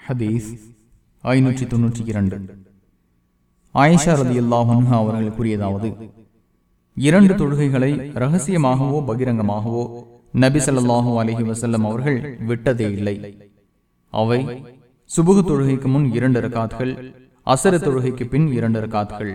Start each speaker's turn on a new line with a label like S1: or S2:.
S1: ஹதீஸ் ஐநூற்றி தொன்னூற்றி இரண்டு. ஆயிஷா ரதி அல்லாஹன்ஹா அவர்கள் கூறியதாவது இரண்டு தொழுகைகளை ரகசியமாகவோ பகிரங்கமாகவோ நபி ஸல்லல்லாஹு அலைஹி வஸல்லம் அவர்கள் விட்டதே இல்லை. அவை சுபுகு தொழுகைக்கு முன் இரண்டு ரகாத்கள் அசர தொழுகைக்கு பின் இரண்டு ரகாத்கள்